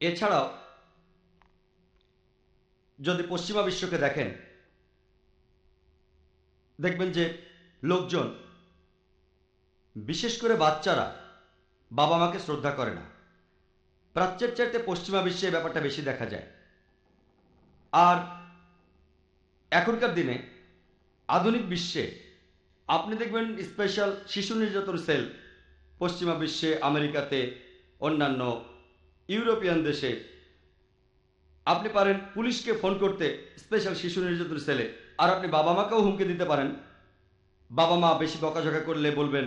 এছাড়াও, যদি পশ্চিমা বিশ্বকে দেখেন, দেখবেন যে লোকজন, বিশেষ করে বাচ্চারা বাবা মাকে শ্রদ্ধা করে না। প্রাচ্যের চাইতে পশ্চিমা বিশ্বে ব্যাপারটা বেশি দেখা যায়। আর এখনকার দিনে আধুনিক বিশ্বে, আপনি দেখবেন স্পেশাল শিশু নির্যাতন সেল পশ্চিমা বিশ্বে, আমেরিকাতে, অন্যান্য ইউরোপিয়ান দেশে। আপনি পারেন পুলিশকে ফোন করতে স্পেশাল শিশু নির্যাতন সেলে আর আপনি বাবা মাকেও হুমকি দিতে পারেন। বাবা মা বেশি বকাঝকা করলে বলবেন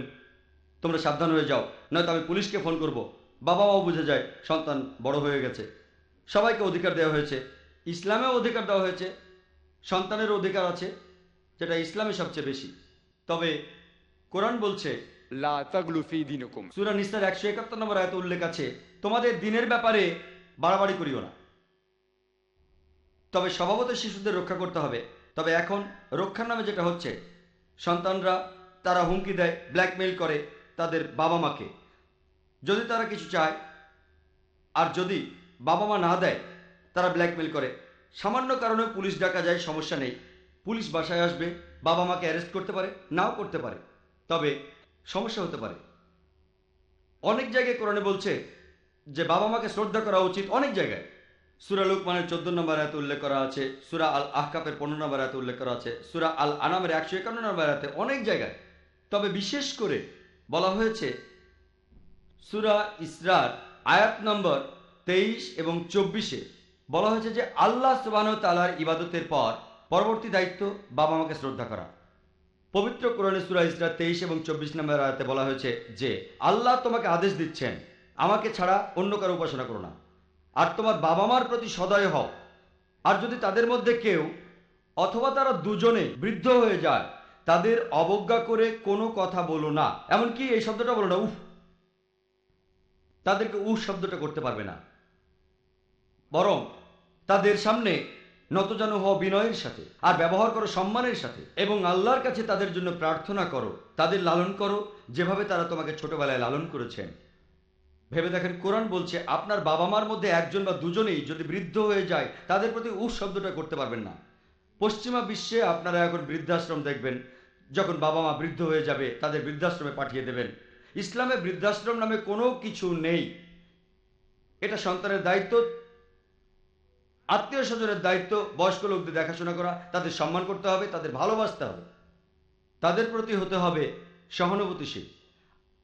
তোমরা সাবধান হয়ে যাও নয়তো আমি পুলিশকে ফোন করব। বাবা মাও বুঝে যায় সন্তান বড় হয়ে গেছে। সবাইকে অধিকার দেওয়া হয়েছে। ইসলামেও অধিকার দেওয়া হয়েছে। সন্তানের অধিকার আছে যেটা ইসলামে সবচেয়ে বেশি। তবে কোরআন বলছে সুরা নিস্তার একশো একাত্তর নম্বর আয়ত উল্লেখ আছে তোমাদের দিনের ব্যাপারে বাড়াবাড়ি করিও না। তবে স্বভাবত শিশুদের রক্ষা করতে হবে। তবে এখন রক্ষার নামে যেটা হচ্ছে, সন্তানরা তারা হুমকি দেয় ব্ল্যাকমেইল করে তাদের বাবা মাকে। যদি তারা কিছু চায়, আর যদি বাবা মা না দেয়, তারা ব্ল্যাকমেইল করে। সামান্য কারণে পুলিশ ডাকা যায়, সমস্যা নেই। পুলিশ বাসায় আসবে, বাবা মাকে অ্যারেস্ট করতে পারে, নাও করতে পারে। তবে সমস্যা হতে পারে। অনেক জায়গায় কোরআনে বলছে যে বাবা মাকে শ্রদ্ধা করা উচিত অনেক জায়গায়। সুরা লুকমানের চোদ্দ নম্বর আয়াতে উল্লেখ করা আছে, সুরা আল আহকাপের পনেরো নম্বর আয়াতে উল্লেখ করা আছে, সুরা আল আনামের একশো একান্ন নম্বর আয়াতে অনেক জায়গায়। তবে বিশেষ করে বলা হয়েছে, সুরা ইসরার আয়াত নম্বর তেইশ এবং চব্বিশে বলা হয়েছে যে আল্লাহ সুবাহ তালার ইবাদতের পর পরবর্তী দায়িত্ব বাবা মাকে শ্রদ্ধা করা। পবিত্র কোরআনে সুরা ইসরা তেইশ এবং চব্বিশ নম্বর আয়াতে বলা হয়েছে যে আল্লাহ তোমাকে আদেশ দিচ্ছেন আমাকে ছাড়া অন্য কারও উপাসনা করো না। আর তোমার বাবা মার প্রতি সদয় হও। আর যদি তাদের মধ্যে কেউ অথবা তারা দুজনে বৃদ্ধ হয়ে যায়, তাদের অবজ্ঞা করে কোনো কথা বলো না। এমনকি এই শব্দটা বলো না, উফ! তাদেরকে উফ শব্দটা করতে পারবে না। বরং তাদের সামনে নতজানু হও বিনয়ের সাথে, আর ব্যবহার করো সম্মানের সাথে, এবং আল্লাহর কাছে তাদের জন্য প্রার্থনা করো, তাদের লালন করো, যেভাবে তারা তোমাকে ছোটবেলায় লালন করেছেন। ভেবে দেখেন, কোরআন বলছে, আপনার বাবা মার মধ্যে একজন বা দুজনেই যদি বৃদ্ধ হয়ে যায়, তাদের প্রতি উহ শব্দটা করতে পারবেন না। পশ্চিমা বিশ্বে আপনারা এখন বৃদ্ধাশ্রম দেখবেন, যখন বাবা মা বৃদ্ধ হয়ে যাবে, তাদের বৃদ্ধাশ্রমে পাঠিয়ে দেবেন। ইসলামে বৃদ্ধাশ্রম নামে কোনো কিছু নেই। এটা সন্তানের দায়িত্ব, আত্মীয় স্বজনের দায়িত্ব, বয়স্ক লোকদের দেখাশোনা করা, তাদের সম্মান করতে হবে, তাদের ভালোবাসতে হবে। তাদের প্রতি হতে হবে সহানুভূতিশীল।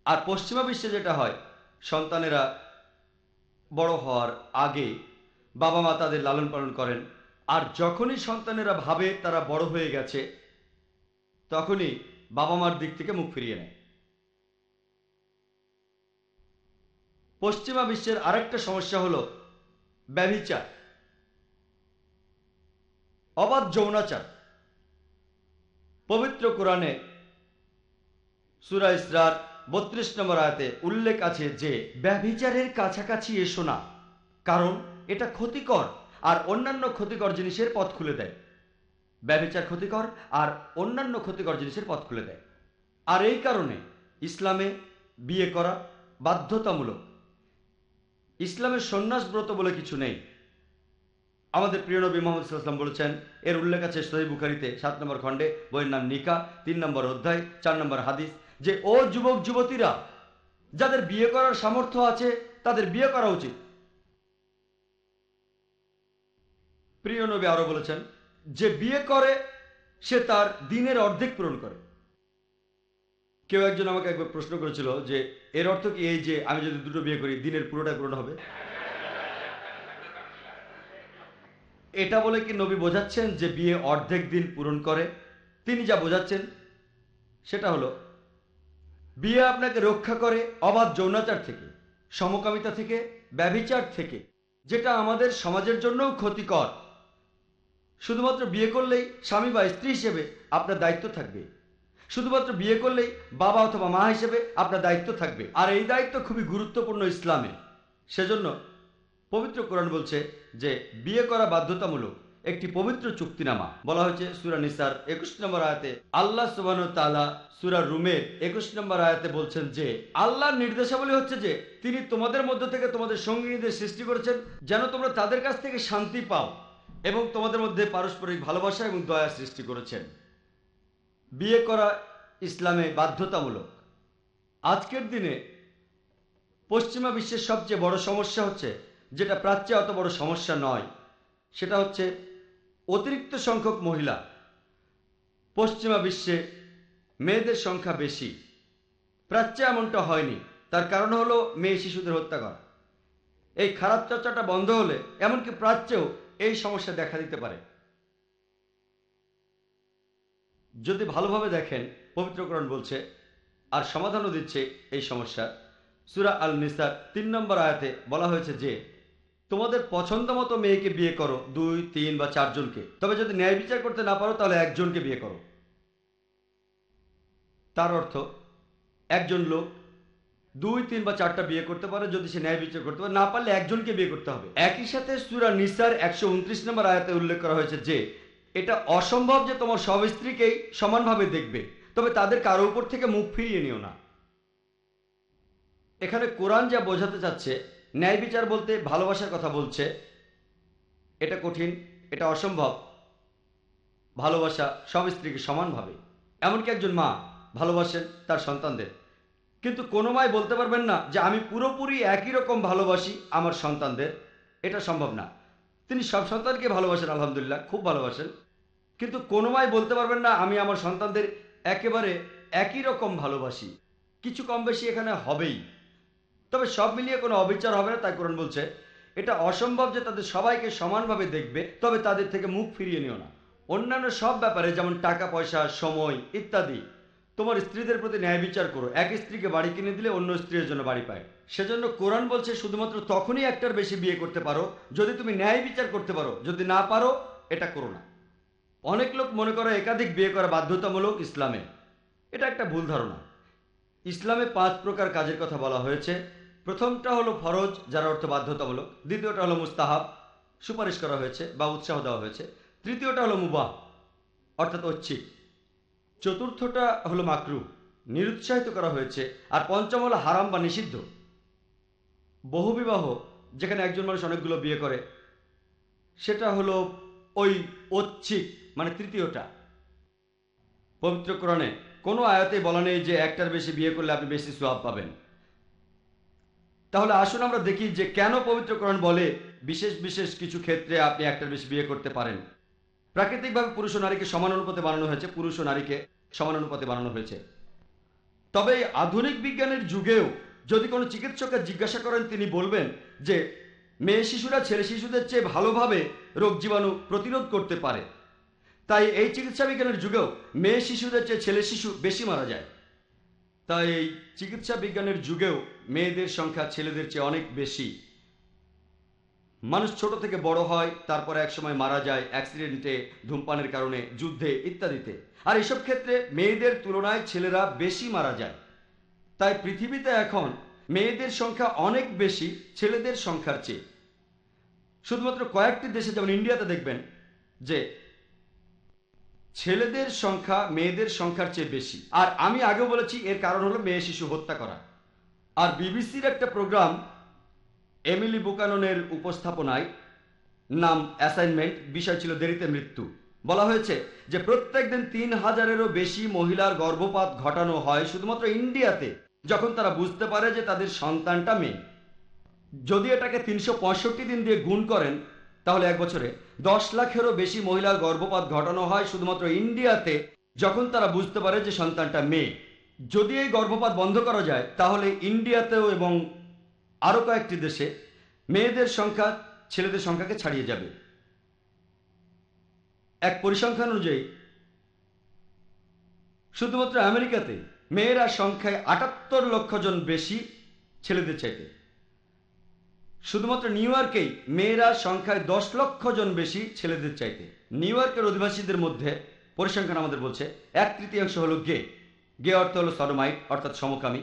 আর পশ্চিমা বিশ্বে যেটা হয় সন্তানেরা বড় হওয়ার আগে বাবা মা তাদের লালন পালন করেন। আর যখনই সন্তানেরা ভাবে তারা বড় হয়ে গেছে, তখনই বাবা মার দিক থেকে মুখ ফিরিয়ে নেয়। পশ্চিমা বিশ্বের আরেকটা সমস্যা হলো ব্যভিচার। অবাধ যৌনাচার। পবিত্র কোরআনে সুরা ইসরার বত্রিশ নম্বর আয়াতে উল্লেখ আছে যে, ব্যভিচারের কাছাকাছি এসো না, কারণ এটা ক্ষতিকর আর অন্যান্য ক্ষতিকর জিনিসের পথ খুলে দেয়। ব্যভিচার ক্ষতিকর আর অন্যান্য ক্ষতিকর জিনিসের পথ খুলে দেয়। আর এই কারণে ইসলামে বিয়ে করা বাধ্যতামূলক। ইসলামের সন্ন্যাস ব্রত বলে কিছু নেই। আমাদের প্রিয় নবী মোহাম্মদ সাল্লাম বলেছেন, এর উল্লেখ আছে সহি বুখারিতে, সাত নম্বর খণ্ডে, বইয়ের নাম নিকা, তিন নম্বর অধ্যায়, চার নম্বর হাদিস যে ও যুবক যুবতীরা যাদের বিয়ে করার সামর্থ্য আছে, তাদের বিয়ে করা উচিত। প্রিয় নবী আরও বলেছেন, যে বিয়ে করে, সে তার দিনের অর্ধেক পূরণ করে। কেউ একজন আমাকে একবার প্রশ্ন করেছিল যে, এর অর্থ কি এই যে আমি যদি দুটো বিয়ে করি, দিনের পুরোটা পূরণ হবে? এটা বলে কি নবী বোঝাচ্ছেন যে বিয়ে অর্ধেক দিন পূরণ করে? তিনি যা বোঝাচ্ছেন, সেটা হলো বিয়ে আপনাকে রক্ষা করে অবাধ যৌনাচার থেকে, সমকামিতা থেকে, ব্যভিচার থেকে, যেটা আমাদের সমাজের জন্যও ক্ষতিকর। শুধুমাত্র বিয়ে করলেই স্বামী বা স্ত্রী হিসেবে আপনার দায়িত্ব থাকবে। শুধুমাত্র বিয়ে করলেই বাবা অথবা মা হিসেবে আপনার দায়িত্ব থাকবে। আর এই দায়িত্ব খুবই গুরুত্বপূর্ণ ইসলামে। সেজন্য পবিত্র কোরআন বলছে যে, বিয়ে করা বাধ্যতামূলক। একটি পবিত্র চুক্তিনামা। বলা হয়েছে সুরা নিসার। একুশ নম্বর আয়াতে আল্লাহ সুবান তালা সুরা রুমের একুশ নম্বর আয়াতে বলছেন যে, আল্লাহর নির্দেশাবলী হচ্ছে যে, তিনি তোমাদের মধ্য থেকে তোমাদের সঙ্গীদের সৃষ্টি করেছেন যেন তোমরা তাদের কাছ থেকে শান্তি পাও এবং তোমাদের মধ্যে পারস্পরিক ভালোবাসা এবং দয়া সৃষ্টি করেছেন। বিয়ে করা ইসলামে বাধ্যতামূলক। আজকের দিনে পশ্চিমা বিশ্বের সবচেয়ে বড় সমস্যা হচ্ছে, যেটা প্রাচ্যে অত বড় সমস্যা নয়, সেটা হচ্ছে অতিরিক্ত সংখ্যক মহিলা। পশ্চিমা বিশ্বে মেয়েদের সংখ্যা বেশি। প্রাচ্যে এমনটা হয়নি। তার কারণ হলো মেয়ে শিশুদের হত্যা করা এই খারাপ চর্চাটা বন্ধ হলে এমনকি প্রাচ্যেও এই সমস্যা দেখা দিতে পারে। যদি ভালোভাবে দেখেন পবিত্রকরণ বলছে, আর সমাধানও দিচ্ছে এই সমস্যা। সুরা আল নিসার তিন নম্বর আয়াতে বলা হয়েছে যে তোমাদের পছন্দ মতো মেয়েকে বিয়ে করো, দুই, তিন বা চারজনকে। তবে যদি ন্যায় বিচার করতে না পারো, তাহলে একজনকে বিয়ে করো। তার অর্থ, একজন লোক দুই, তিন বা চারটা বিয়ে করতে পারে যদি সে ন্যায় বিচার করতে পারে। না পারলে একজনকে বিয়ে করতে হবে। একই সাথে সুরা নিসার একশো উনত্রিশ নম্বর আয়াতে উল্লেখ করা হয়েছে যে, এটা অসম্ভব যে তোমার সব স্ত্রীকেই সমানভাবে দেখবে, তবে তাদের কারও উপর থেকে মুখ ফিরিয়ে নিও না। এখানে কোরআন যা বোঝাতে চাচ্ছে ন্যায় বিচার বলতে ভালোবাসার কথা বলছে। এটা কঠিন, এটা অসম্ভব। ভালোবাসা সব স্ত্রীকে সমানভাবে। এমনকি একজন মা ভালোবাসেন তার সন্তানদের। কিন্তু কোনো মাই বলতে পারবেন না যে আমি পুরোপুরি একই রকম ভালোবাসি আমার সন্তানদের। এটা সম্ভব না। তিনি সব সন্তানকে ভালোবাসেন, আলহামদুলিল্লাহ, খুব ভালোবাসেন। কিন্তু কোনো মাই বলতে পারবেন না, আমি আমার সন্তানদের একেবারে একই রকম ভালোবাসি। কিছু কম বেশি এখানে হবেই। তবে সব মিলিয়ে কোনো অবিচার হবে না, তাই কোরআন বলছে, এটা অসম্ভব যে তাদের সবাইকে সমানভাবে দেখবে, তবে তাদের থেকে মুখ ফিরিয়ে নিও না। অন্যান্য সব ব্যাপারে, যেমন টাকা, পয়সা, সময় ইত্যাদি, তোমার স্ত্রীদের প্রতি ন্যায় বিচার করো। এক স্ত্রীকে বাড়ি কিনে দিলে অন্য স্ত্রীর জন্য বাড়ি পায়। সেজন্য কোরআন বলছে, শুধুমাত্র তখনই একটার বেশি বিয়ে করতে পারো, যদি তুমি ন্যায় বিচার করতে পারো, যদি না পারো, এটা করো না। অনেক লোক মনে করে একাধিক বিয়ে করা বাধ্যতামূলক ইসলামে। এটা একটা ভুল ধারণা। ইসলামে পাঁচ প্রকার কাজের কথা বলা হয়েছে। প্রথমটা হলো ফরজ, যার অর্থ বাধ্যতামূলক। দ্বিতীয়টা হলো মুস্তাহাব, সুপারিশ করা হয়েছে বা উৎসাহ দেওয়া হয়েছে। তৃতীয়টা হলো মুবাহ, অর্থাৎ ঐচ্ছিক। চতুর্থটা হলো মাকরু, নিরুৎসাহিত করা হয়েছে। আর পঞ্চম হলো হারাম বা নিষিদ্ধ। বহুবিবাহ যেখানে একজন মানুষ অনেকগুলো বিয়ে করে, সেটা হলো ওই ঐচ্ছিক মানে তৃতীয়টা। পবিত্র কোনো আয়াতে বলা নেই যে একটার বেশি বিয়ে করলে আপনি বেশি সোয়াব পাবেন। তাহলে আসুন আমরা দেখি যে কেন পবিত্র কোরআন বলে বিশেষ বিশেষ কিছু ক্ষেত্রে আপনি একটার বেশি বিয়ে করতে পারেন। প্রাকৃতিকভাবে পুরুষ ও নারীকে সমান অনুপাতে বানানো হয়েছে, পুরুষ ও নারীকে সমান অনুপাতে বানানো হয়েছে। তবে আধুনিক বিজ্ঞানের যুগেও যদি কোনো চিকিৎসককে জিজ্ঞাসা করেন, তিনি বলবেন যে মেয়ে শিশুরা ছেলে শিশুদের চেয়ে ভালোভাবে রোগ জীবাণু প্রতিরোধ করতে পারে। তাই এই চিকিৎসা বিজ্ঞানের যুগেও মেয়ে শিশুদের চেয়ে ছেলে শিশু বেশি মারা যায়। তাই এই চিকিৎসা বিজ্ঞানের যুগেও মেয়েদের সংখ্যা ছেলেদের চেয়ে অনেক বেশি। মানুষ ছোট থেকে বড় হয়, তারপরে একসময় মারা যায় অ্যাক্সিডেন্টে ধূমপানের কারণে, যুদ্ধে ইত্যাদিতে। আর এসব ক্ষেত্রে মেয়েদের তুলনায় ছেলেরা বেশি মারা যায়। তাই পৃথিবীতে এখন মেয়েদের সংখ্যা অনেক বেশি ছেলেদের সংখ্যার চেয়ে। শুধুমাত্র কয়েকটি দেশে, যেমন ইন্ডিয়াতে দেখবেন, যে ছেলেদের সংখ্যা মেয়েদের সংখ্যার চেয়ে বেশি। আর আমি আগেও বলেছি, এর কারণ হলো মেয়ে শিশু হত্যা করা। আর বিবিসির একটা প্রোগ্রাম এমিলি বুকাননের উপস্থাপনায়, নাম অ্যাসাইনমেন্ট, বিষয় ছিল দেরিতে মৃত্যু। বলা হয়েছে যে প্রত্যেক দিন তিন হাজারেরও বেশি মহিলার গর্ভপাত ঘটানো হয় শুধুমাত্র ইন্ডিয়াতে, যখন তারা বুঝতে পারে যে তাদের সন্তানটা মেয়ে। যদি এটাকে তিনশো পঁয়ষট্টি দিন দিয়ে গুণ করেন, তাহলে এক বছরে দশ লাখেরও বেশি মহিলার গর্ভপাত ঘটানো হয় শুধুমাত্র ইন্ডিয়াতে, যখন তারা বুঝতে পারে যে সন্তানটা মেয়ে। যদি এই গর্ভপাত বন্ধ করা যায়, তাহলে ইন্ডিয়াতেও এবং আরও কয়েকটি দেশে মেয়েদের সংখ্যা ছেলেদের সংখ্যাকে ছাড়িয়ে যাবে। এক পরিসংখ্যান অনুযায়ী, শুধুমাত্র আমেরিকাতে মেয়েরা সংখ্যায় আটাত্তর লক্ষ জন বেশি ছেলেদের চাইতে। শুধুমাত্র নিউ ইয়র্কেই মেয়েরা সংখ্যায় দশ লক্ষ জন বেশি ছেলেদের চাইতে। নিউ ইয়র্কের অধিবাসীদের মধ্যে পরিসংখ্যান আমাদের বলছে, এক তৃতীয়াংশ হলো গে। গে অর্থ হলো সরমাইট অর্থাৎ সমকামী।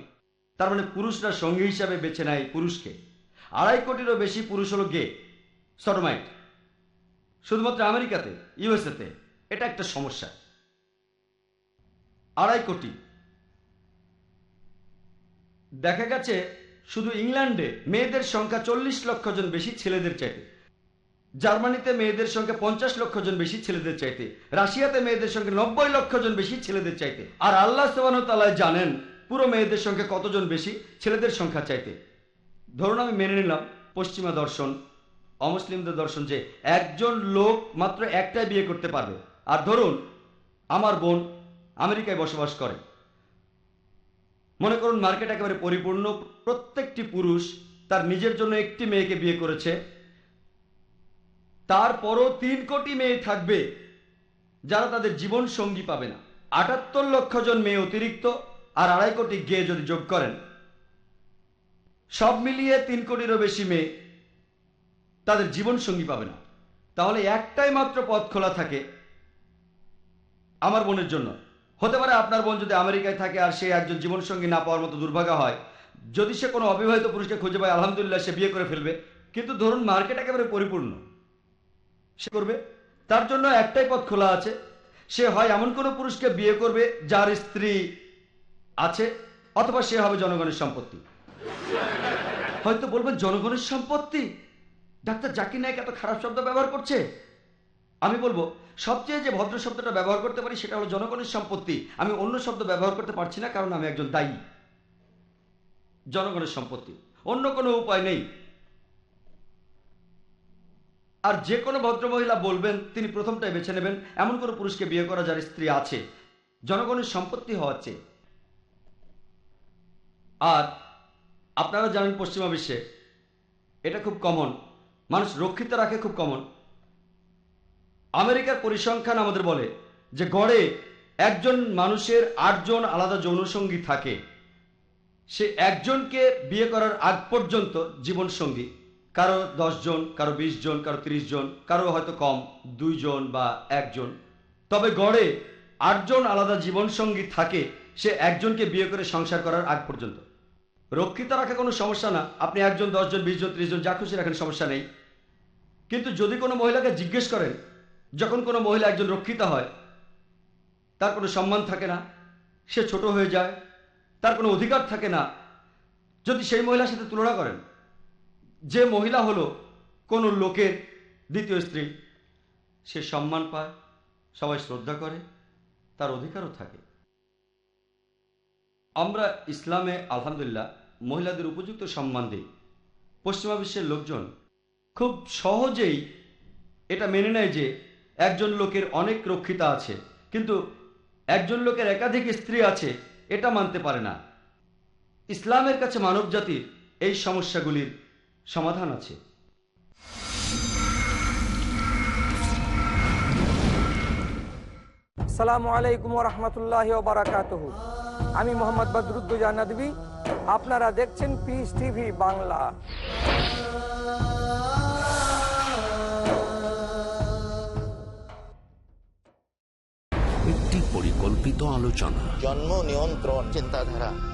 তার মানে পুরুষরা সঙ্গী হিসাবে বেছে নেয় পুরুষকে। আড়াই কোটিরও বেশি পুরুষ হলো গে সরমাইট শুধুমাত্র আমেরিকাতে, ইউএসএতে, এটা একটা সমস্যা। আড়াই কোটি। দেখা গেছে শুধু ইংল্যান্ডে মেয়েদের সংখ্যা চল্লিশ লক্ষ জন বেশি ছেলেদের চাইতে। জার্মানিতে মেয়েদের সংখ্যা পঞ্চাশ লক্ষ জন বেশি, ছেলেদের চাইতে। রাশিয়াতে মেয়েদের সংখ্যা নব্বই লক্ষ জন বেশি, ছেলেদের চাইতে। আর আল্লাহ সোবানতালায় জানেন, পুরো মেয়েদের সংখ্যা কতজন বেশি, ছেলেদের সংখ্যা চাইতে। ধরুন আমি মেনে নিলাম, পশ্চিমা দর্শন, অমুসলিমদের দর্শন যে একজন লোক মাত্র একটাই বিয়ে করতে পারবে। আর ধরুন, আমার বোন আমেরিকায় বসবাস করে। মনে করুন মার্কেট একেবারে পরিপূর্ণ, প্রত্যেকটি পুরুষ তার নিজের জন্য একটি মেয়েকে বিয়ে করেছে। তারপরও তিন কোটি মেয়ে থাকবে, যারা তাদের জীবন সঙ্গী পাবে না। আটাত্তর লক্ষ জন মেয়ে অতিরিক্ত আর আড়াই কোটি গে যদি যোগ করেন। সব মিলিয়ে তিন কোটিরও বেশি মেয়ে তাদের জীবন সঙ্গী পাবে না। তাহলে একটাই মাত্র পথ খোলা থাকে আমার বোনের জন্য। হতে পারে আপনার বোন যদি আমেরিকায় থাকে আর সে একজন জীবনসঙ্গী না পাওয়ার মতো দুর্ভাগ্য হয়। যদি সে কোনো অবিবাহিত পুরুষকে খুঁজে পায়, আলহামদুলিল্লাহ সে বিয়ে করে ফেলবে। কিন্তু ধরুন মার্কেট একেবারে পরিপূর্ণ। সে করবে। তার জন্য একটাই পথ খোলা আছে। সে হয় এমন কোনো পুরুষকে বিয়ে করবে যার স্ত্রী আছে, অথবা সে হবে জনগণের সম্পত্তি। হয়তো বলবেন, জনগণের সম্পত্তি? ডাক্তার জাকির নায়ক এত খারাপ শব্দ ব্যবহার করছে? আমি বলব, সবচেয়ে যে ভদ্র শব্দটা ব্যবহার করতে পারি সেটা হলো জনগণের সম্পত্তি। আমি অন্য শব্দ ব্যবহার করতে পারছি না কারণ আমি একজন দায়ী। জনগণের সম্পত্তি। অন্য কোনো উপায় নেই। আর যে কোনো ভদ্রমহিলা বলবেন, তিনি প্রথমটাই বেছে নেবেন। এমন কোনো পুরুষকে বিয়ে করা যার স্ত্রী আছে। জনগণের সম্পত্তি হওয়ার চেয়ে। আর আপনারা জানেন পশ্চিমা বিশ্বে এটা খুব কমন মানুষ রক্ষিত রাখে খুব কমন আমেরিকার পরিসংখ্যান আমাদের বলে যে গড়ে একজন মানুষের আটজন আলাদা যৌনসঙ্গী থাকে। সে একজনকে বিয়ে করার আগ পর্যন্ত জীবনসঙ্গী কারও জন, কারও বিশ জন, কারও তিরিশ জন, কারও হয়তো কম দুইজন বা একজন তবে গড়ে আটজন আলাদা জীবনসঙ্গী থাকে, সে একজনকে বিয়ে করে সংসার করার আগ পর্যন্ত। রক্ষিত রাখা কোনো সমস্যা না, আপনি একজন দশজন বিশ জন, ত্রিশ জন, যা খুশি রাখেন, সমস্যা নেই। কিন্তু যদি কোনো মহিলাকে জিজ্ঞেস করেন, যখন কোনো মহিলা একজন রক্ষিত হয়, তার কোনো সম্মান থাকে না, সে ছোট হয়ে যায়, তার কোনো অধিকার থাকে না, যদি সেই মহিলার সাথে তুলনা করেন যে মহিলা হলো কোনো লোকের দ্বিতীয় স্ত্রী, সে সম্মান পায়, সবাই শ্রদ্ধা করে, তার অধিকারও থাকে। আমরা ইসলামে, আলহামদুলিল্লাহ, মহিলাদের উপযুক্ত সম্মান দিই। পশ্চিমা বিশ্বের লোকজন খুব সহজেই এটা মেনে নেয় যে একজন লোকের অনেক রক্ষিতা আছে, কিন্তু একজন লোকের একাধিক স্ত্রী আছে, এটা মানতে পারে না। ইসলামের কাছে মানব জাতির এই সমস্যাগুলির সমাধান আছে। সালামু আলাইকুম রহমতুল্লাহ বারাকাত আমি মোহাম্মদ বদরুদ্দুজা নদী আপনারা দেখছেন পিস টিভি বাংলা। একটি পরিকল্পিত আলোচনা। জন্ম নিয়ন্ত্রণ চিন্তাধারা।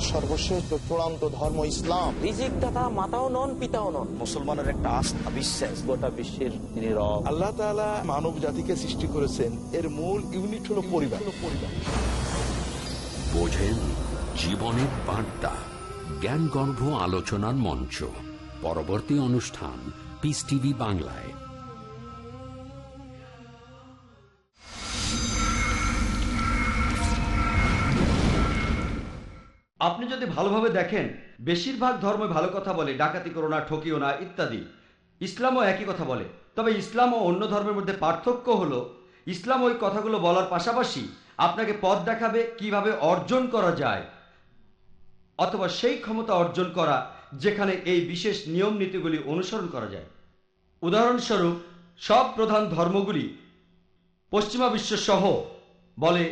সর্বশ্রেষ্ঠ চূড়ান্ত ধর্ম ইসলাম। রিজিক দাতা মাতাও নন পিতাও নন। মুসলমানের একটা আস্থা বিশ্বাস। গোটা বিশ্বের তিনি রব। আল্লাহ তাআলা মানব জাতিকে সৃষ্টি করেছেন। এর মূল ইউনিট হলো পরিবার। পরিবার বোঝেন জীবনের বার্তা জ্ঞানগর্ভ আলোচনার মঞ্চ। পরবর্তী অনুষ্ঠান পিস টিভি বাংলায়। আপনি যদি ভালোভাবে দেখেন, বেশিরভাগ ধর্ম ভালো কথা বলে, ডাকাতি করো না, ঠকিও না, ইত্যাদি। ইসলামও একই কথা বলে। তবে ইসলাম ও অন্য ধর্মের মধ্যে পার্থক্য হলো, ইসলাম ওই কথাগুলো বলার পাশাপাশি আপনাকে পথ দেখাবে কীভাবে অর্জন করা যায়, অথবা সেই ক্ষমতা অর্জন করা যেখানে এই বিশেষ নিয়ম নীতিগুলি অনুসরণ করা যায়। উদাহরণস্বরূপ, সব প্রধান ধর্মগুলি পশ্চিমা বিশ্ব সহ বলে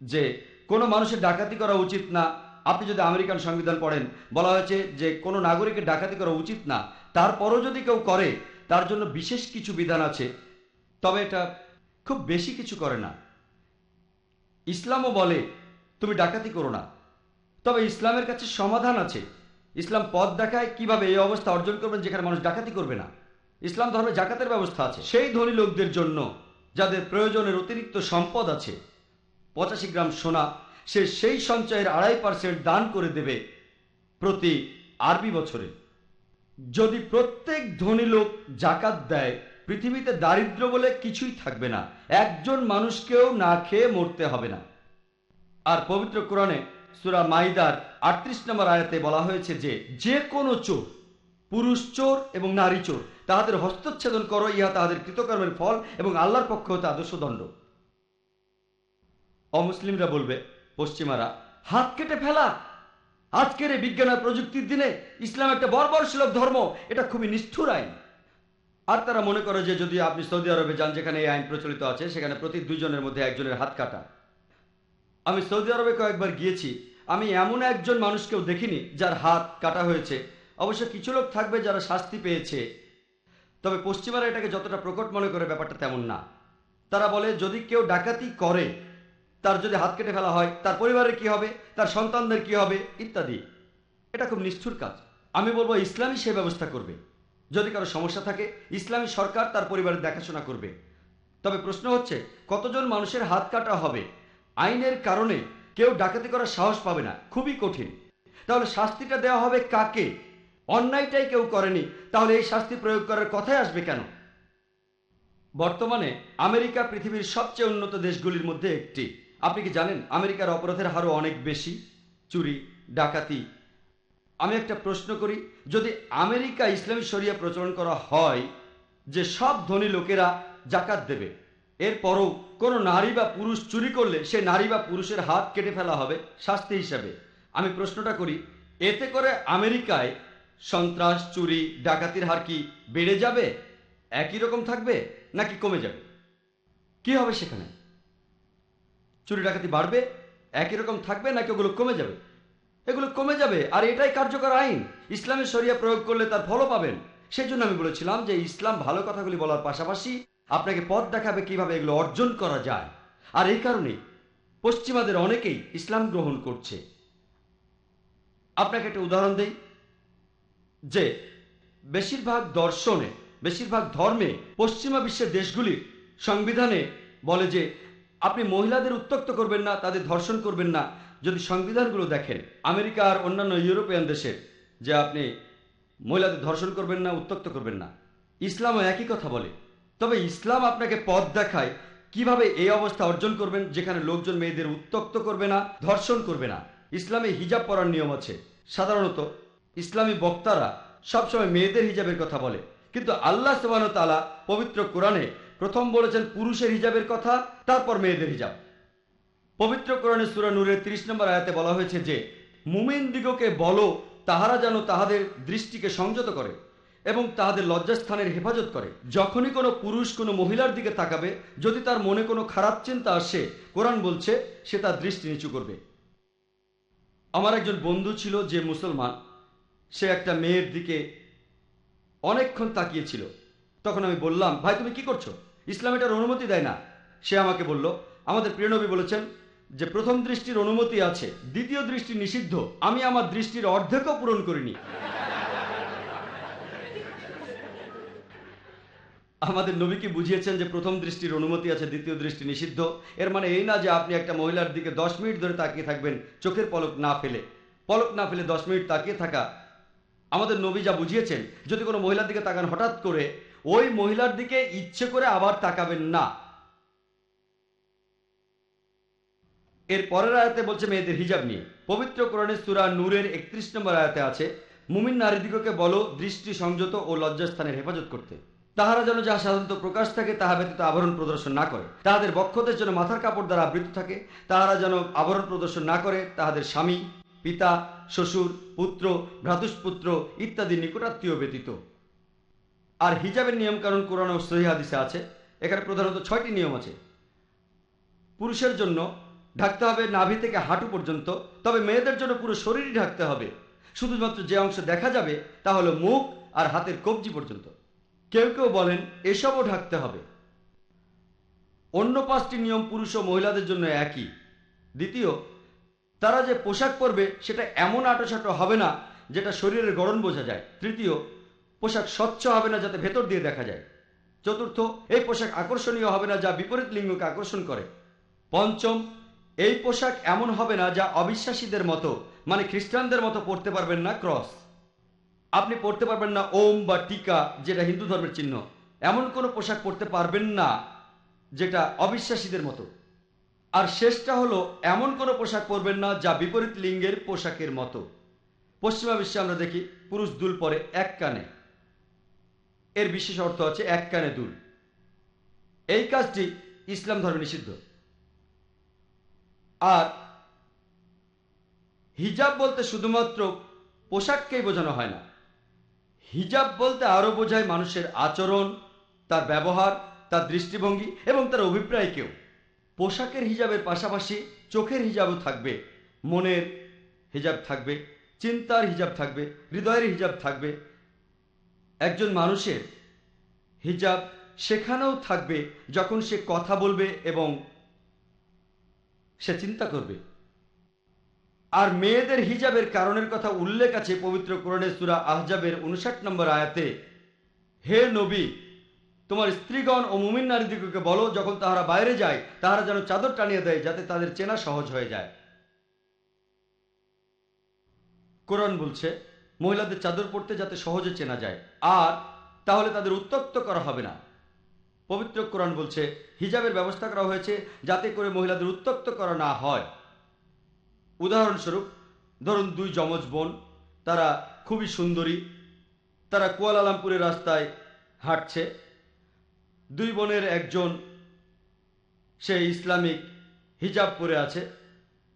যে কোনো মানুষের ডাকাতি করা উচিত না আপনি যদি আমেরিকান সংবিধান পড়েন, বলা হয়েছে যে কোনো নাগরিকের ডাকাতি করা উচিত না। তারপরও যদি কেউ করে, তার জন্য বিশেষ কিছু বিধান আছে। তবে এটা খুব বেশি কিছু করে না। ইসলামও বলে, তুমি ডাকাতি করো না। তবে ইসলামের কাছে সমাধান আছে। ইসলাম পথ দেখায় কীভাবে এই অবস্থা অর্জন করবেন, যেখানে মানুষ ডাকাতি করবে না। ইসলাম ধর্মে জাকাতের ব্যবস্থা আছে। সেই ধনী লোকদের জন্য, যাদের প্রয়োজনের অতিরিক্ত সম্পদ আছে। পঁচাশি গ্রাম সোনা সে সেই সঞ্চয়ের আড়াই পার্সেন্ট দান করে দেবে প্রতি আরবি বছরে। যদি প্রত্যেক ধনী লোক জাকাত দেয়, পৃথিবীতে দারিদ্র বলে কিছুই থাকবে না। একজন মানুষকেও না খেয়ে মরতে হবে না। আর পবিত্র কোরআনে সুরা মাইদার আটত্রিশ নম্বর আয়াতে বলা হয়েছে যে যে কোনো চোর, পুরুষ চোর এবং নারী চোর, তাহাদের হস্তচ্ছেদন করো, ইহা তাহাদের কৃতকর্মের ফল এবং আল্লাহর পক্ষ হতে আদর্শ দণ্ড অমুসলিমরা বলবে পশ্চিমারা, হাত কেটে ফেলা। আজকের এই বিজ্ঞান আর প্রযুক্তির দিনে ইসলাম একটা বর্বরশীলক ধর্ম, এটা খুবই নিষ্ঠুর আইন। আর তারা মনে করে যে যদি আপনি সৌদি আরবে যান, যেখানে এই আইন প্রচলিত আছে, সেখানে প্রতি দুজনের মধ্যে একজনের হাত কাটা। আমি সৌদি আরবে কয়েকবার গিয়েছি, আমি এমন একজন মানুষকেও দেখিনি যার হাত কাটা হয়েছে। অবশ্য কিছু লোক থাকবে যারা শাস্তি পেয়েছে। তবে পশ্চিমারা এটাকে যতটা প্রকট মনে করে ব্যাপারটা তেমন না। তারা বলে, যদি কেউ ডাকাতি করে তার যদি হাত কেটে ফেলা হয়, তার পরিবারের কি হবে, তার সন্তানদের কি হবে, ইত্যাদি। এটা খুব নিষ্ঠুর কাজ। আমি বলব, ইসলামই সে ব্যবস্থা করবে। যদি কারও সমস্যা থাকে, ইসলামী সরকার তার পরিবারের দেখাশোনা করবে। তবে প্রশ্ন হচ্ছে, কতজন মানুষের হাত কাটা হবে? আইনের কারণে কেউ ডাকাতি করার সাহস পাবে না। খুবই কঠিন। তাহলে শাস্তিটা দেওয়া হবে কাকে? অন্যায়টাই কেউ করেনি, তাহলে এই শাস্তি প্রয়োগ করার কথাই আসবে কেন? বর্তমানে আমেরিকা পৃথিবীর সবচেয়ে উন্নত দেশগুলির মধ্যে একটি। আপনি কি জানেন আমেরিকার অপরাধের হারও অনেক বেশি? চুরি, ডাকাতি। আমি একটা প্রশ্ন করি, যদি আমেরিকা ইসলামী শরিয়া প্রচলন করা হয়, যে সব ধনী লোকেরা জাকাত দেবে, এরপরও কোনো নারী বা পুরুষ চুরি করলে সে নারী বা পুরুষের হাত কেটে ফেলা হবে শাস্তি হিসাবে। আমি প্রশ্নটা করি, এতে করে আমেরিকায় সন্ত্রাস, চুরি, ডাকাতির হার কি বেড়ে যাবে? একই রকম থাকবে নাকি কমে যাবে? কি হবে সেখানে? চুরি ডাকাতি বাড়বে, একই রকম থাকবে নাকি ওগুলো কমে যাবে? এগুলো কমে যাবে, আর এটাই কার্যকর আইন। ইসলামের শরিয়া প্রয়োগ করলে তার ফলও পাবেন। সেই জন্য আমি বলেছিলাম যে ইসলাম ভালো কথাগুলি বলার পাশাপাশি আপনাকে পথ দেখাবে কীভাবে এগুলো অর্জন করা যায়। আর এই কারণে পশ্চিমাদের অনেকেই ইসলাম গ্রহণ করছে। আপনাকে একটা উদাহরণ দেই, যে বেশিরভাগ দর্শনে, বেশিরভাগ ধর্মে পশ্চিমা বিশ্বের দেশগুলির সংবিধানে বলে যে আপনি মহিলাদের উত্তক্ত করবেন না, তাদের ধর্ষণ করবেন না। যদি সংবিধানগুলো দেখেন, আমেরিকা আর অন্যান্য ইউরোপিয়ান দেশের যে আপনি মহিলাদের ধর্ষণ করবেন না উত্তক্ত করবেন না, ইসলামও একই কথা বলে। তবে ইসলাম আপনাকে পথ দেখায় কীভাবে এই অবস্থা অর্জন করবেন, যেখানে লোকজন মেয়েদের উত্তক্ত করবে না, ধর্ষণ করবে না। ইসলামে হিজাব পরার নিয়ম আছে। সাধারণত ইসলামী বক্তারা সবসময় মেয়েদের হিজাবের কথা বলে। কিন্তু আল্লাহ সুবাহ তালা পবিত্র কোরআনে প্রথম বলেছেন পুরুষের হিজাবের কথা, তারপর মেয়েদের হিজাব। পবিত্র কোরআনে সুরা নূরের তিরিশ নম্বর আয়াতে বলা হয়েছে যে, মুমিন দিগকে বলো, তাহারা যেন তাহাদের দৃষ্টিকে সংযত করে এবং তাহাদের লজ্জাস্থানের হেফাজত করে। যখনই কোনো পুরুষ কোনো মহিলার দিকে তাকাবে, যদি তার মনে কোনো খারাপ চিন্তা আসে, কোরআন বলছে, সে তার দৃষ্টি নিচু করবে। আমার একজন বন্ধু ছিল যে মুসলমান, সে একটা মেয়ের দিকে অনেকক্ষণ তাকিয়েছিল। তখন আমি বললাম, ভাই, তুমি কি করছ? ইসলাম এটার অনুমতি দেয় না। সে আমাকে বলল, আমাদের প্রিয়নবী বলেছেন যে, প্রথম দৃষ্টির অনুমতি আছে, দ্বিতীয় দৃষ্টি নিষিদ্ধ, আমি আমার দৃষ্টির অর্ধেকও পূরণ করিনি। আমাদের নবীকে বুঝিয়েছেন যে, প্রথম দৃষ্টির অনুমতি আছে, দ্বিতীয় দৃষ্টি নিষিদ্ধ? এর মানে এই না যে, আপনি একটা মহিলার দিকে দশ মিনিট ধরে তাকিয়ে থাকবেন, চোখের পলক না ফেলে। পলক না ফেলে দশ মিনিট তাকিয়ে থাকা। আমাদের নবী যা বুঝিয়েছেন, যদি কোনো মহিলার দিকে তাকান হঠাৎ করে ওই মহিলার দিকে ইচ্ছে করে আবার তাকাবেন না। এর পরের আয়াতে বলছে মেয়েদের হিজাব নিয়ে। পবিত্র কোরআনের সুরা নূরের একত্রিশ নম্বর আয়াতে আছে, মুমিন নারীদিগকে বলো, দৃষ্টি সংযত ও লজ্জাস্থানের হেফাজত করতে। তাহারা যেন যাহা সাধারণত প্রকাশ থাকে, তাহা ব্যতীত আবরণ প্রদর্শন না করে। তাহাদের বক্ষদের যেন মাথার কাপড় দ্বারা আবৃত থাকে, তাহারা যেন আবরণ প্রদর্শন না করে, তাহাদের স্বামী, পিতা, শ্বশুর, পুত্র, ভ্রাতুষ্পুত্র ইত্যাদি নিকটাত্মীয় ব্যতীত। আর হিজাবের নিয়মকানুন কোরআন ও সহি হাদিসে আছে। এখানে প্রধানত ছয়টি নিয়ম আছে। পুরুষের জন্য ঢাকতে হবে নাভি থেকে হাঁটু পর্যন্ত, তবে মেয়েদের জন্য পুরো শরীরই ঢাকতে হবে। শুধুমাত্র যে অংশ দেখা যাবে তা হলো মুখ আর হাতের কবজি পর্যন্ত। কেউ কেউ বলেন এসবও ঢাকতে হবে। অন্য পাঁচটি নিয়ম পুরুষ ও মহিলাদের জন্য একই। দ্বিতীয়, তারা যে পোশাক পরবে সেটা এমন আটোসাটো হবে না যেটা শরীরের গড়ন বোঝা যায়। তৃতীয় পোশাক স্বচ্ছ হবে না যাতে ভেতর দিয়ে দেখা যায়। চতুর্থ, এই পোশাক আকর্ষণীয় হবে না যা বিপরীত লিঙ্গকে আকর্ষণ করে। পঞ্চম, এই পোশাক এমন হবে না যা অবিশ্বাসীদের মতো মানে খ্রিস্টানদের মতো পড়তে পারবেন না ক্রস। আপনি পড়তে পারবেন না ওম বা টিকা, যেটা হিন্দু ধর্মের চিহ্ন। এমন কোনো পোশাক পরতে পারবেন না যেটা অবিশ্বাসীদের মতো। আর শেষটা হলো, এমন কোনো পোশাক পরবেন না যা বিপরীত লিঙ্গের পোশাকের মতো। পশ্চিমা বিশ্বে আমরা দেখি, পুরুষ দুল পরে এক কানে। এর বিশেষ অর্থ আছে এক কানে দুল। এই কাজটি ইসলাম ধর্মে নিষিদ্ধ। আর হিজাব বলতে শুধুমাত্র পোশাককেই বোঝানো হয় না। হিজাব বলতে আরও বোঝায় মানুষের আচরণ, তার ব্যবহার, তার দৃষ্টিভঙ্গি এবং তার অভিপ্রায়কেও পোশাকের হিজাবের পাশাপাশি চোখের হিজাবও থাকবে, মনের হিজাব থাকবে, চিন্তার হিজাব থাকবে, হৃদয়ের হিজাব থাকবে একজন মানুষের হিজাব সেখানেও থাকবে যখন সে কথা বলবে এবং সে চিন্তা করবে। আর মেয়েদের হিজাবের কারণের কথা উল্লেখ আছে পবিত্র কোরআনে সুরা আহজাবের উনষাট নম্বর আয়াতে। হে নবী, তোমার স্ত্রীগণ ও মুমিন নারীদিগকে বলো, যখন তাহারা বাইরে যায়, তাহারা যেন চাদর টানিয়ে দেয়, যাতে তাদের চেনা সহজ হয়ে যায়। কোরআন বলছে মহিলাদের চাদর পড়তে যাতে সহজে চেনা যায়। আর তাহলে তাদের উত্তক্ত করা হবে না। পবিত্র কোরআন বলছে, হিজাবের ব্যবস্থা করা হয়েছে যাতে করে মহিলাদের উত্তক্ত করা না হয়। উদাহরণস্বরূপ, ধরুন দুই যমজ বোন, তারা খুবই সুন্দরী, তারা কুয়ালালামপুরের রাস্তায় হাঁটছে। দুই বোনের একজন সে ইসলামিক, হিজাব পরে আছে,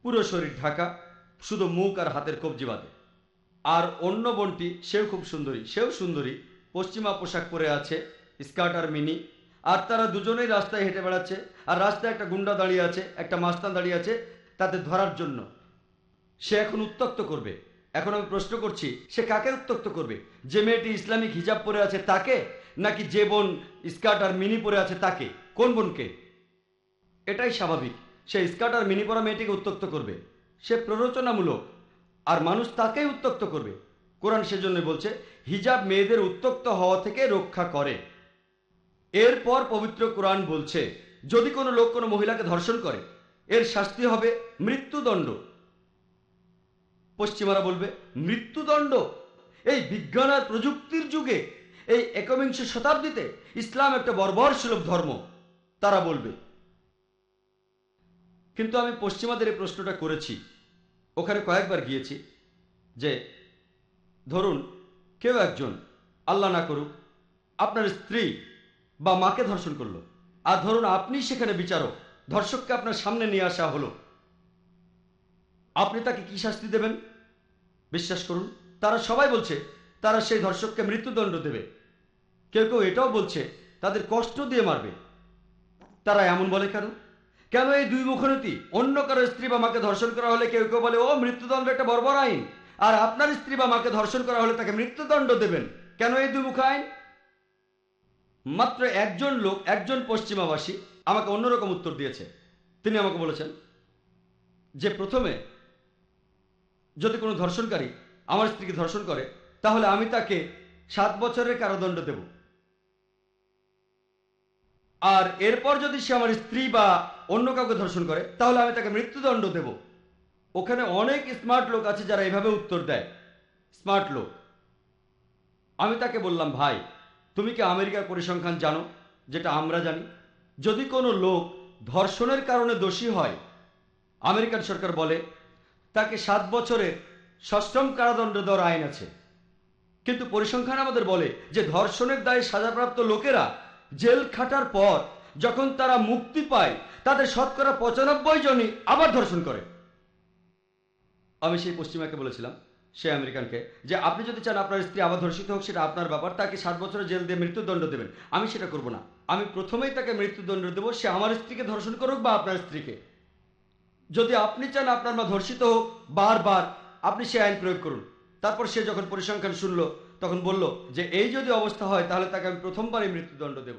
পুরো শরীর ঢাকা, শুধু মুখ আর হাতের কবজি বাঁধে আর অন্য বোনটি সেও খুব সুন্দরী, সেও সুন্দরী। পশ্চিমা পোশাক পরে আছে, স্কার্ট আর মিনি। আর তারা দুজনেই রাস্তায় হেঁটে বেড়াচ্ছে। আর রাস্তায় একটা গুন্ডা দাঁড়িয়ে আছে, একটা মাস্তান দাঁড়িয়ে আছে তাদের ধরার জন্য। সে এখন উত্তক্ত করবে। এখন আমি প্রশ্ন করছি, সে কাকে উত্তক্ত করবে? যে মেয়েটি ইসলামিক হিজাব পরে আছে তাকে, নাকি যে বোন স্কার্ট আর মিনি পরে আছে তাকে? কোন বোনকে? এটাই স্বাভাবিক। সে স্কার্ট আর মিনি পরা মেয়েটিকে উত্তক্ত করবে। সে প্ররোচনামূলক। আর মানুষ তাকেই উত্তক্ত করবে। কোরআন সেজন্য বলছে, হিজাব মেয়েদের উত্তক্ত হওয়া থেকে রক্ষা করে। এরপর পবিত্র কোরআন বলছে, যদি কোনো লোক কোনো মহিলাকে ধর্ষণ করে, এর শাস্তি হবে মৃত্যুদণ্ড। পশ্চিমারা বলবে, মৃত্যুদণ্ড? এই বিজ্ঞান আর প্রযুক্তির যুগে, এই একবিংশ শতাব্দীতে ইসলাম একটা বর্বর সুলভ ধর্ম, তারা বলবে। কিন্তু আমি পশ্চিমাদের এই প্রশ্নটা করেছি। ওখানে কয়েকবার গিয়েছি যে, ধরুন, কেউ একজন, আল্লাহ না করুক, আপনার স্ত্রী বা মাকে ধর্ষণ করল। আর ধরুন, আপনি সেখানে বিচারক, ধর্ষককে আপনার সামনে নিয়ে আসা হলো। আপনি তাকে কি শাস্তি দেবেন? বিশ্বাস করুন, তারা সবাই বলছে, তারা সেই ধর্ষককে মৃত্যুদণ্ড দেবে। কেউ কেউ এটাও বলছে, তাদের কষ্ট দিয়ে মারবে। তারা এমন বলে কেন? কেন এই দুই মুখনীতি অন্য কারও স্ত্রী বা মাকে ধর্ষণ করা হলে কেউ কেউ বলে, ও, মৃত্যুদণ্ড একটা বর্বর আইন। আর আপনার স্ত্রী বা মাকে ধর্ষণ করা হলে তাকে মৃত্যুদণ্ড দেবেন। কেন এই দুই মুখ আইন? মাত্র একজন লোক, একজন পশ্চিমাবাসী আমাকে অন্যরকম উত্তর দিয়েছে। তিনি আমাকে বলেছেন যে, প্রথমে যদি কোনো ধর্ষণকারী আমার স্ত্রীকে ধর্ষণ করে, তাহলে আমি তাকে সাত বছরের কারাদণ্ড দেব। আর এরপর যদি সে আমার স্ত্রী বা অন্য কাউকে ধর্ষণ করে, তাহলে আমি তাকে মৃত্যুদণ্ড দেব। ওখানে অনেক স্মার্ট লোক আছে যারা এভাবে উত্তর দেয়। স্মার্ট লোক। আমি তাকে বললাম, ভাই, তুমি কি আমেরিকার পরিসংখ্যান জানো, যেটা আমরা জানি? যদি কোনো লোক ধর্ষণের কারণে দোষী হয়, আমেরিকান সরকার বলে, তাকে সাত বছরের সশ্রম কারাদণ্ড দেওয়ার আইন আছে। কিন্তু পরিসংখ্যান আমাদের বলে যে ধর্ষণের দায়ে সাজাপ্রাপ্ত লোকেরা জেল খাটার পর যখন তারা মুক্তি পায়, তাদের শতকরা পঁচানব্বই জনই আবার ধর্ষণ করে। আমি সেই পশ্চিমাকে বলেছিলাম সে আমেরিকানকে, যে আপনি যদি চান আপনার স্ত্রী আবার ধর্ষিত হোক, সেটা আপনার ব্যাপার, তাকে সাত বছরের জেল দিয়ে মৃত্যুদণ্ড দেবেন। আমি সেটা করব না। আমি প্রথমেই তাকে মৃত্যুদণ্ড দেবো, সে আমার স্ত্রীকে ধর্ষণ করুক বা আপনার স্ত্রীকে। যদি আপনি চান আপনার মা ধর্ষিত হোক, বারবার আপনি সে আইন প্রয়োগ করুন। তারপর সে যখন পরিসংখ্যান শুনলো তখন বলল যে এই যদি অবস্থা হয় তাহলে তাকে আমি প্রথমবারই মৃত্যুদণ্ড দেব।